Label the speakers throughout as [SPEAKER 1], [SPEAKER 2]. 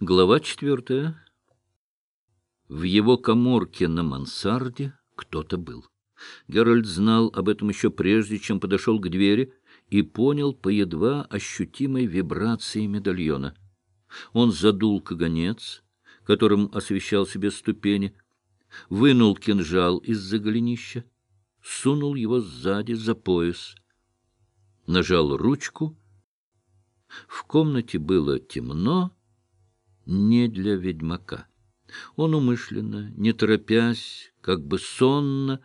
[SPEAKER 1] Глава четвертая. В его коморке на мансарде кто-то был. Геральт знал об этом еще прежде, чем подошел к двери, и понял по едва ощутимой вибрации медальона. Он задул каганец, которым освещал себе ступени, вынул кинжал из-за голенища, сунул его сзади за пояс, нажал ручку. В комнате было темно, не для ведьмака. Он умышленно, не торопясь, как бы сонно,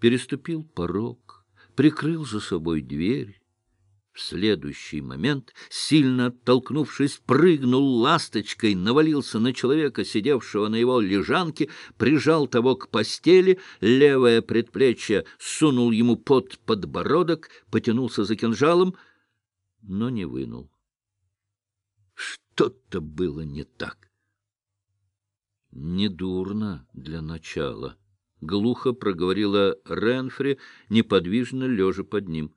[SPEAKER 1] переступил порог, прикрыл за собой дверь. В следующий момент, сильно оттолкнувшись, прыгнул ласточкой, навалился на человека, сидевшего на его лежанке, прижал того к постели, левое предплечье сунул ему под подбородок, потянулся за кинжалом, но не вынул. Что-то было не так. Недурно для начала. Глухо проговорила Ренфри, неподвижно лежа под ним.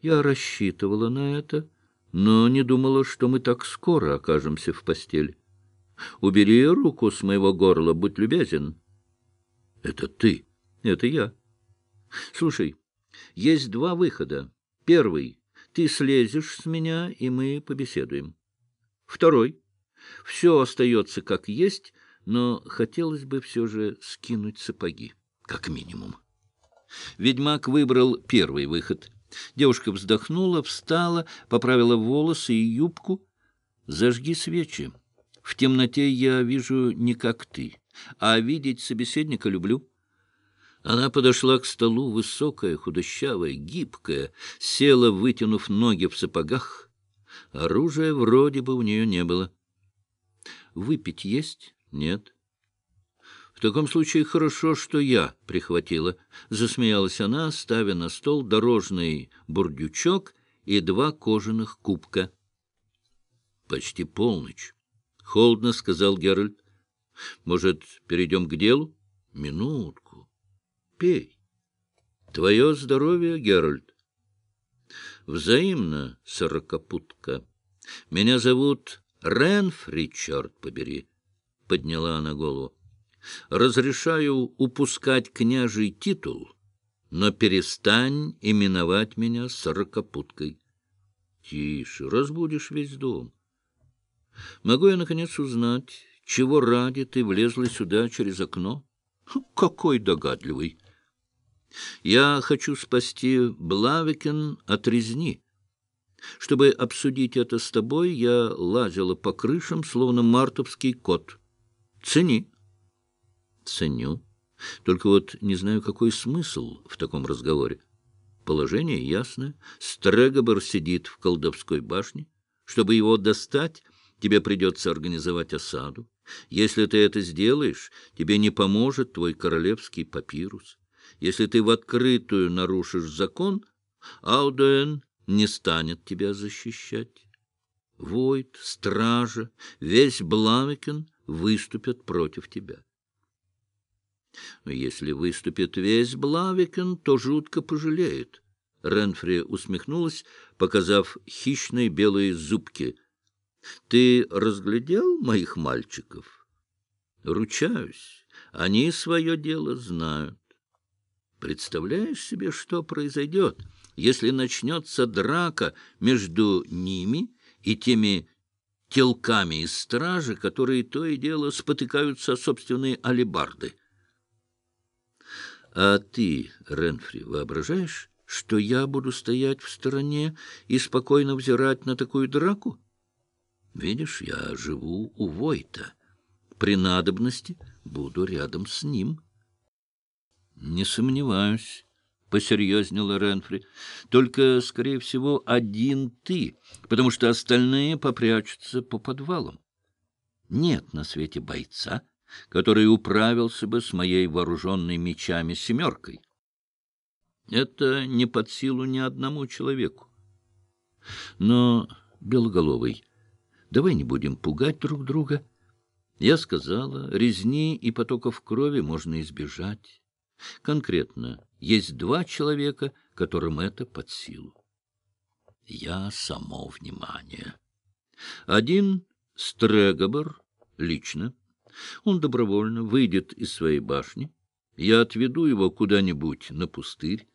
[SPEAKER 1] Я рассчитывала на это, но не думала, что мы так скоро окажемся в постели. Убери руку с моего горла, будь любезен. Это ты. Это я. Слушай, есть два выхода. Первый — ты слезешь с меня, и мы побеседуем. Второй. Все остается как есть, но хотелось бы все же скинуть сапоги, как минимум. Ведьмак выбрал первый выход. Девушка вздохнула, встала, поправила волосы и юбку. «Зажги свечи. В темноте я вижу не как ты, а видеть собеседника люблю». Она подошла к столу, высокая, худощавая, гибкая, села, вытянув ноги в сапогах, Оружия вроде бы у нее не было. Выпить есть? Нет. В таком случае хорошо, что я прихватила. Засмеялась она, ставя на стол дорожный бурдючок и два кожаных кубка. Почти полночь. Холодно сказал Геральт. Может, перейдем к делу? Минутку. Пей. Твое здоровье, Геральт. Взаимно, сорокопутка. Меня зовут Ренфри, черт побери, — подняла она голову. Разрешаю упускать княжий титул, но перестань именовать меня сорокопуткой. Тише, разбудишь весь дом. Могу я, наконец, узнать, чего ради ты влезла сюда через окно? Какой догадливый! Я хочу спасти Блавикен от резни. Чтобы обсудить это с тобой, я лазила по крышам, словно мартовский кот. Цени. Ценю. Только вот не знаю, какой смысл в таком разговоре. Положение ясное. Стрегобор сидит в колдовской башне. Чтобы его достать, тебе придется организовать осаду. Если ты это сделаешь, тебе не поможет твой королевский папирус. Если ты в открытую нарушишь закон, Аудуэн не станет тебя защищать. Войт, стража, весь Бламекен выступят против тебя. Но если выступит весь Блавикен, то жутко пожалеет. Ренфри усмехнулась, показав хищные белые зубки. — Ты разглядел моих мальчиков? — Ручаюсь, они свое дело знают. Представляешь себе, что произойдет, если начнется драка между ними и теми телками из стражи, которые то и дело спотыкаются о собственные алебарды? А ты, Ренфри, воображаешь, что я буду стоять в стороне и спокойно взирать на такую драку? Видишь, я живу у Войта. При надобности буду рядом с ним». — Не сомневаюсь, — посерьезнела Ренфри. — Только, скорее всего, один ты, потому что остальные попрячутся по подвалам. Нет на свете бойца, который управился бы с моей вооруженной мечами семеркой. Это не под силу ни одному человеку. Но, Белоголовый, давай не будем пугать друг друга. Я сказала, резни и потоков крови можно избежать. Конкретно, есть два человека, которым это под силу. Я само внимание. Один Стрегобор лично. Он добровольно выйдет из своей башни. Я отведу его куда-нибудь на пустырь.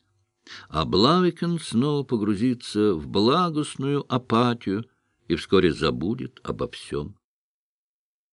[SPEAKER 1] А Блавикен снова погрузится в благостную апатию и вскоре забудет обо всем.